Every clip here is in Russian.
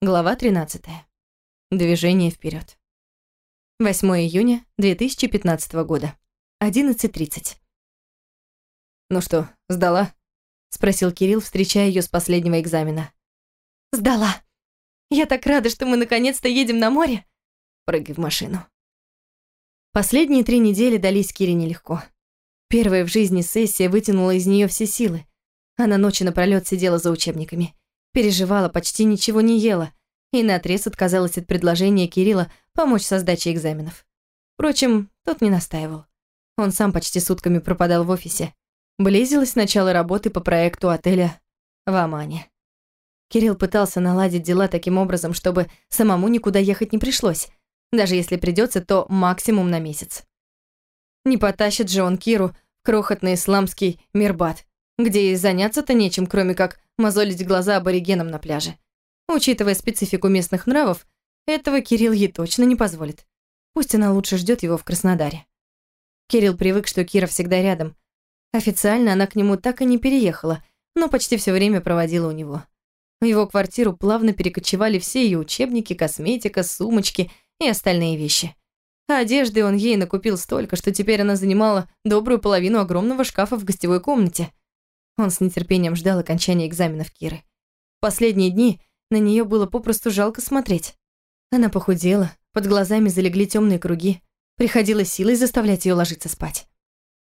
Глава 13. Движение вперед. 8 июня 2015 года. 11.30. «Ну что, сдала?» — спросил Кирилл, встречая ее с последнего экзамена. «Сдала. Я так рада, что мы наконец-то едем на море». «Прыгай в машину». Последние три недели дались Кире нелегко. Первая в жизни сессия вытянула из нее все силы. Она ночи напролёт сидела за учебниками переживала, почти ничего не ела и наотрез отказалась от предложения Кирилла помочь со сдачей экзаменов. Впрочем, тот не настаивал. Он сам почти сутками пропадал в офисе. Близилось начало работы по проекту отеля в Омане. Кирилл пытался наладить дела таким образом, чтобы самому никуда ехать не пришлось. Даже если придется, то максимум на месяц. Не потащит же он Киру крохотный исламский Мирбат, где и заняться-то нечем, кроме как мозолить глаза аборигенам на пляже. Учитывая специфику местных нравов, этого Кирилл ей точно не позволит. Пусть она лучше ждет его в Краснодаре. Кирилл привык, что Кира всегда рядом. Официально она к нему так и не переехала, но почти все время проводила у него. В его квартиру плавно перекочевали все ее учебники, косметика, сумочки и остальные вещи. А одежды он ей накупил столько, что теперь она занимала добрую половину огромного шкафа в гостевой комнате. Он с нетерпением ждал окончания экзаменов Киры. Последние дни на нее было попросту жалко смотреть. Она похудела, под глазами залегли темные круги. Приходилось силой заставлять ее ложиться спать.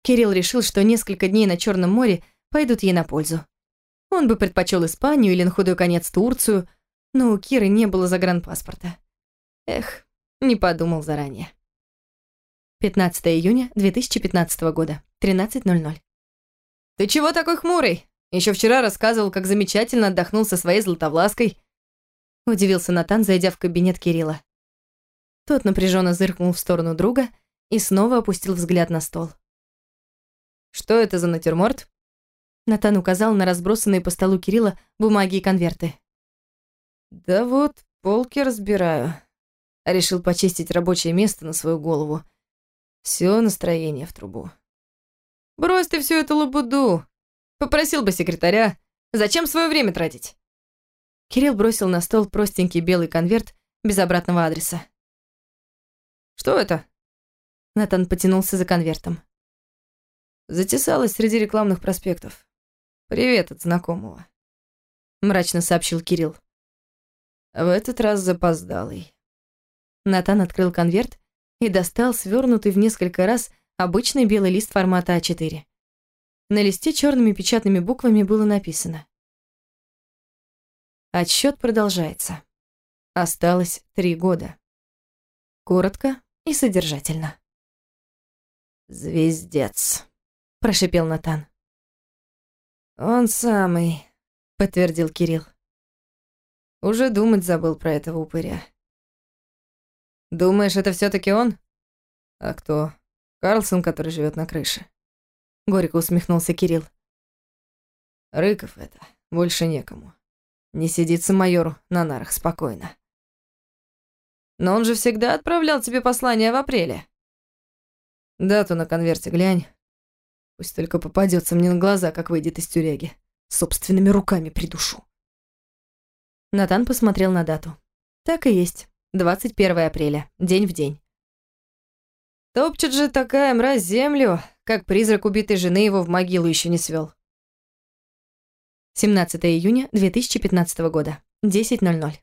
Кирилл решил, что несколько дней на Черном море пойдут ей на пользу. Он бы предпочел Испанию или на худой конец Турцию, но у Киры не было загранпаспорта. Эх, не подумал заранее. 15 июня 2015 года, 13.00. «Ты чего такой хмурый? Еще вчера рассказывал, как замечательно отдохнул со своей златовлаской». Удивился Натан, зайдя в кабинет Кирилла. Тот напряженно зыркнул в сторону друга и снова опустил взгляд на стол. «Что это за натюрморт?» Натан указал на разбросанные по столу Кирилла бумаги и конверты. «Да вот, полки разбираю». Решил почистить рабочее место на свою голову. Все настроение в трубу. Брось ты всю эту лабуду. Попросил бы секретаря. Зачем свое время тратить? Кирилл бросил на стол простенький белый конверт без обратного адреса. Что это? Натан потянулся за конвертом. Затесалась среди рекламных проспектов. Привет от знакомого. Мрачно сообщил Кирилл. В этот раз запоздалый. Натан открыл конверт и достал свернутый в несколько раз Обычный белый лист формата А4. На листе черными печатными буквами было написано. Отсчет продолжается. Осталось три года. Коротко и содержательно. «Звездец», — прошипел Натан. «Он самый», — подтвердил Кирилл. Уже думать забыл про этого упыря. «Думаешь, это все таки он?» «А кто?» Карлсон, который живет на крыше. Горько усмехнулся Кирилл. Рыков это, больше некому. Не сидится майору на нарах спокойно. Но он же всегда отправлял тебе послание в апреле. Дату на конверте глянь. Пусть только попадется мне на глаза, как выйдет из тюряги. Собственными руками придушу. Натан посмотрел на дату. Так и есть. 21 апреля. День в день. Топчет же такая мразь землю, как призрак убитой жены его в могилу еще не свел. 17 июня 2015 года, 10.00.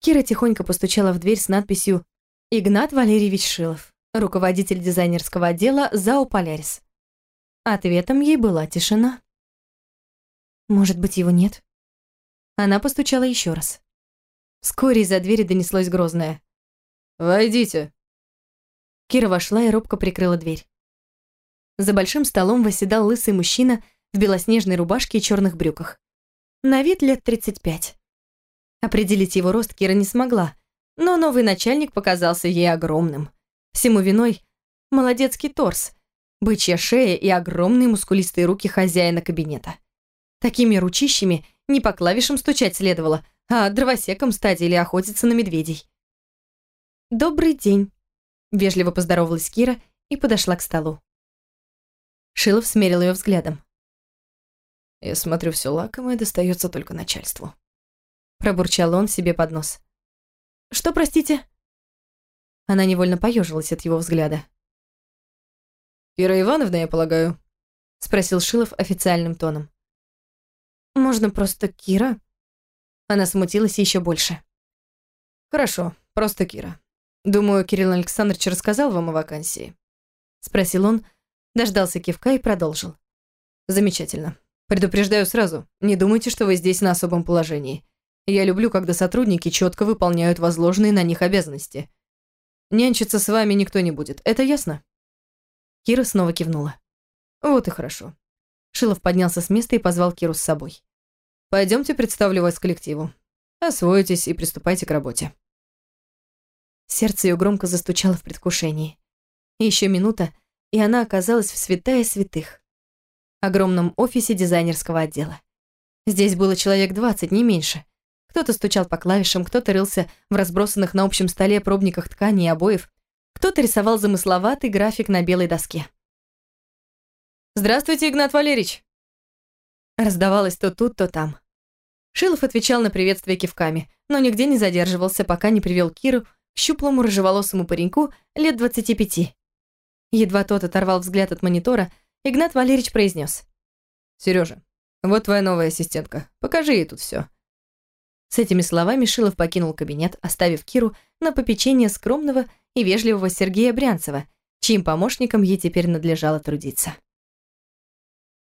Кира тихонько постучала в дверь с надписью «Игнат Валерьевич Шилов, руководитель дизайнерского отдела ЗАО «Полярис». Ответом ей была тишина. Может быть, его нет? Она постучала еще раз. Вскоре из-за двери донеслось грозное. «Войдите». Кира вошла и робко прикрыла дверь. За большим столом восседал лысый мужчина в белоснежной рубашке и черных брюках. На вид лет 35. Определить его рост Кира не смогла, но новый начальник показался ей огромным. Всему виной молодецкий торс, бычья шея и огромные мускулистые руки хозяина кабинета. Такими ручищами не по клавишам стучать следовало, а дровосеком стать или охотиться на медведей. «Добрый день», Вежливо поздоровалась Кира и подошла к столу. Шилов смерил ее взглядом. «Я смотрю, все лакомое достается только начальству». пробурчал он себе под нос. «Что, простите?» Она невольно поежилась от его взгляда. «Кира Ивановна, я полагаю?» — спросил Шилов официальным тоном. «Можно просто Кира?» Она смутилась еще больше. «Хорошо, просто Кира. Думаю, Кирилл Александрович рассказал вам о вакансии?» Спросил он, дождался кивка и продолжил. «Замечательно. Предупреждаю сразу, не думайте, что вы здесь на особом положении. Я люблю, когда сотрудники четко выполняют возложенные на них обязанности. Нянчиться с вами никто не будет, это ясно?» Кира снова кивнула. «Вот и хорошо». Шилов поднялся с места и позвал Киру с собой. Пойдемте представлю вас коллективу. Освоитесь и приступайте к работе». Сердце ее громко застучало в предвкушении. Еще минута, и она оказалась в святая святых. Огромном офисе дизайнерского отдела. Здесь было человек двадцать, не меньше. Кто-то стучал по клавишам, кто-то рылся в разбросанных на общем столе пробниках тканей и обоев, кто-то рисовал замысловатый график на белой доске. «Здравствуйте, Игнат Валерьевич!» Раздавалось то тут, то там. Шилов отвечал на приветствие кивками, но нигде не задерживался, пока не привел Киру щуплому рыжеволосому пареньку лет 25. Едва тот оторвал взгляд от монитора, Игнат Валерьевич произнес: «Сережа, вот твоя новая ассистентка. Покажи ей тут все. С этими словами Шилов покинул кабинет, оставив Киру на попечение скромного и вежливого Сергея Брянцева, чьим помощником ей теперь надлежало трудиться.